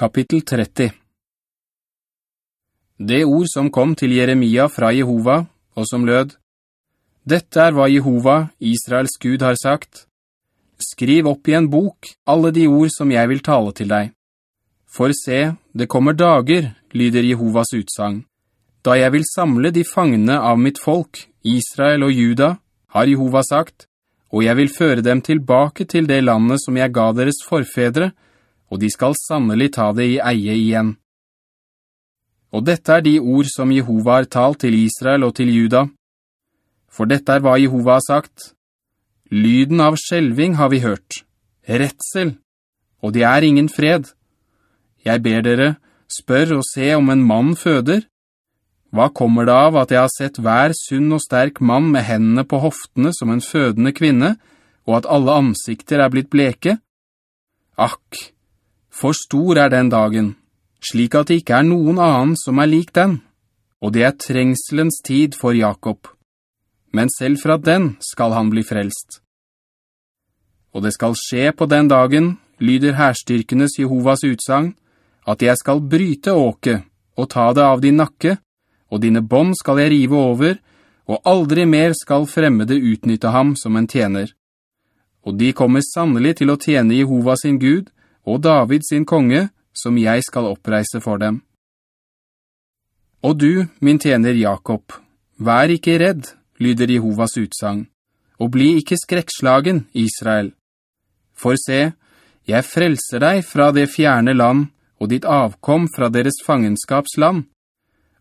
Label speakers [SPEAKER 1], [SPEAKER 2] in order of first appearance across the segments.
[SPEAKER 1] Kapittel 30 Det ord som kom til Jeremia fra Jehova, og som lød, «Dette er hva Jehova, Israels Gud, har sagt. Skriv opp i en bok alle de ord som jeg vil tale til deg. For se, det kommer dager, lyder Jehovas utsang, da jeg vil samle de fangene av mitt folk, Israel og Juda, har Jehova sagt, og jeg vil føre dem tilbake til det landet som jeg ga deres forfedre, og de skal sannelig ta det i eie igjen. Og dette er de ord som Jehova har talt til Israel og til Juda. For dette er hva Jehova har sagt. Lyden av skjelving har vi hørt, Retsel. og det er ingen fred. Jeg ber dere, spør og se om en mann føder. Hva kommer det av at jeg har sett hver sunn og sterk mann med hendene på hoftene som en fødende kvinne, og at alle ansikter er blitt bleke? Akk, for stor er den dagen, slik at det ikke er noen annen som er lik den, og det er trengselens tid for Jakob. Men selv fra den skal han bli frelst. Og det skal skje på den dagen, lyder herstyrkenes Jehovas utsang, at jeg skal bryte åke og ta det av din nakke, og dine bånd skal jeg rive over, og aldri mer skal fremmede utnytte ham som en tjener. Og de kommer sannelig til å tjene Jehova sin Gud, og David sin konge, som jeg skal oppreise for dem. Og du, min tjener Jakob, vær ikke redd, lyder Jehovas utsang, og bli ikke skrekkslagen, Israel. For se, jeg frelser deg fra det fjerne land, og ditt avkom fra deres fangenskapsland.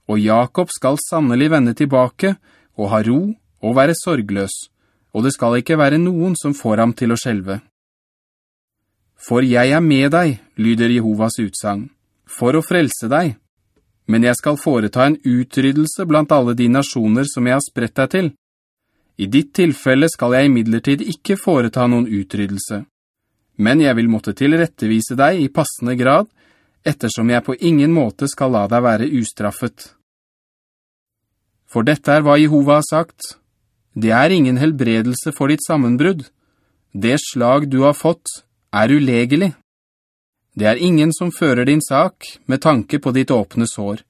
[SPEAKER 1] Og Jakob skal sannelig vende tilbake, og ha ro, og være sorgløs, og det skal ikke være noen som får ham til å skjelve. For jeg er med deg, lyder Jehovas utsang, for å frelse deg. Men jeg skal foreta en utryddelse blant alle de nasjoner som jeg har spredt deg til. I ditt tilfelle skal jeg i midlertid ikke foreta noen utryddelse. Men jeg vil måtte tilrettevise deg i passende grad, ettersom jeg på ingen måte skal la deg være ustraffet. For dette er hva Jehova har sagt. Det er ingen helbredelse for ditt sammenbrudd. Det slag du har fått er ulegelig. Det er ingen som fører din sak med tanke på ditt åpne sår.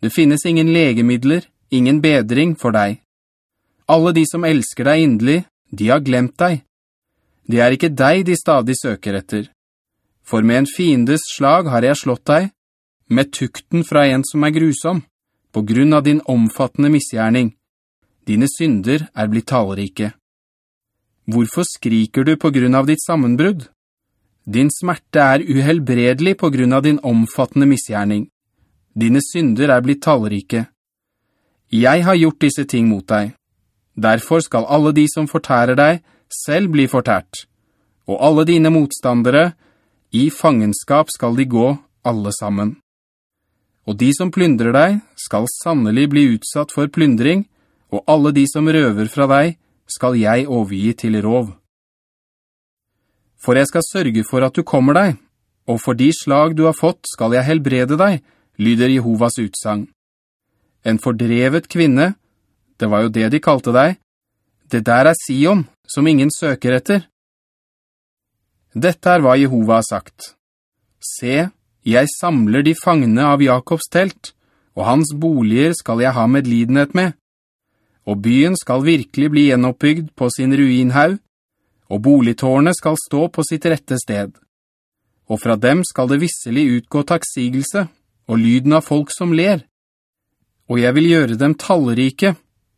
[SPEAKER 1] Det finnes ingen legemidler, ingen bedring for deg. Alle de som elsker deg indelig, de har glemt deg. Det er ikke deg de stadig søker etter. For med en fiendes slag har jeg slått deg, med tukten fra en som er grusom, på grunn av din omfattende misgjerning. Dine synder er blitt talrike. Hvorfor skriker du på grunn av ditt sammenbrudd? Din smerte er uhelbredelig på grunn av din omfattende misgjerning. Dine synder er blitt tallrike. Jeg har gjort disse ting mot deg. Derfor skal alle de som fortærer deg selv bli fortært. Og alle dine motstandere, i fangenskap skal de gå alle sammen. Og de som plyndrer deg skal sannelig bli utsatt for plyndring, og alle de som røver fra deg skal jeg overgi til rov. For jeg skal sørge for at du kommer deg, og for de slag du har fått skal jeg helbrede deg, lyder Jehovas utsang. En fordrevet kvinne, det var jo det de kalte deg, det der er Sion, som ingen søker etter. Dette er hva Jehova har sagt. Se, jeg samler de fangene av Jakobs telt, og hans boliger skal jeg ha medlidenhet med. Og byen skal virkelig bli gjenoppbygd på sin ruinhaug, og boligtårene skal stå på sitt rette sted. Og fra dem skal det visselig utgå takksigelse, og lyden av folk som ler. Og jeg vil gjøre dem tallrike,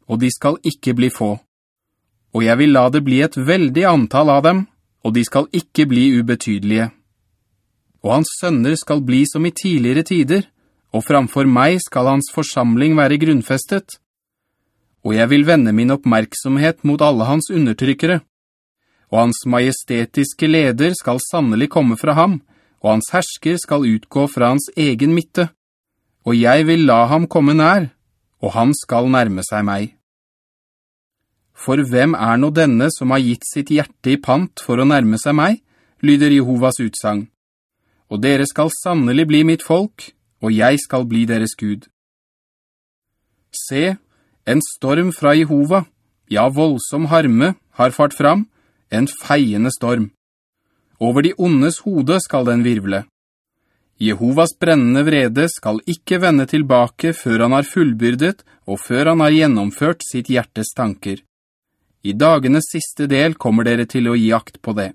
[SPEAKER 1] og de skal ikke bli få. Og jeg vil la det bli et veldig antall av dem, og de skal ikke bli ubetydelige. Og hans sønner skal bli som i tidligere tider, og framfor meg skal hans forsamling være grunnfestet. Og jeg vil vende min oppmerksomhet mot alle hans undertrykkere, og hans majestetiske leder skal sannelig komme fra ham, og hans hersker skal utgå fra hans egen midte. Og jeg vil la ham komme nær, og han skal nærme seg meg. For hvem er nå denne som har gitt sitt hjerte i pant for å nærme seg meg, lyder Jehovas utsang. Og dere skal sannelig bli mitt folk, og jeg skal bli deres Gud. Se, en storm fra Jehova, ja, voldsom harme, har fart fram, en feiende storm. Over de ondes hode skal den virvle. Jehovas brennende vrede skal ikke vende tilbake før han har fullbyrdet og før han har gjennomført sitt hjertes tanker. I dagenes siste del kommer dere til å gi akt på det.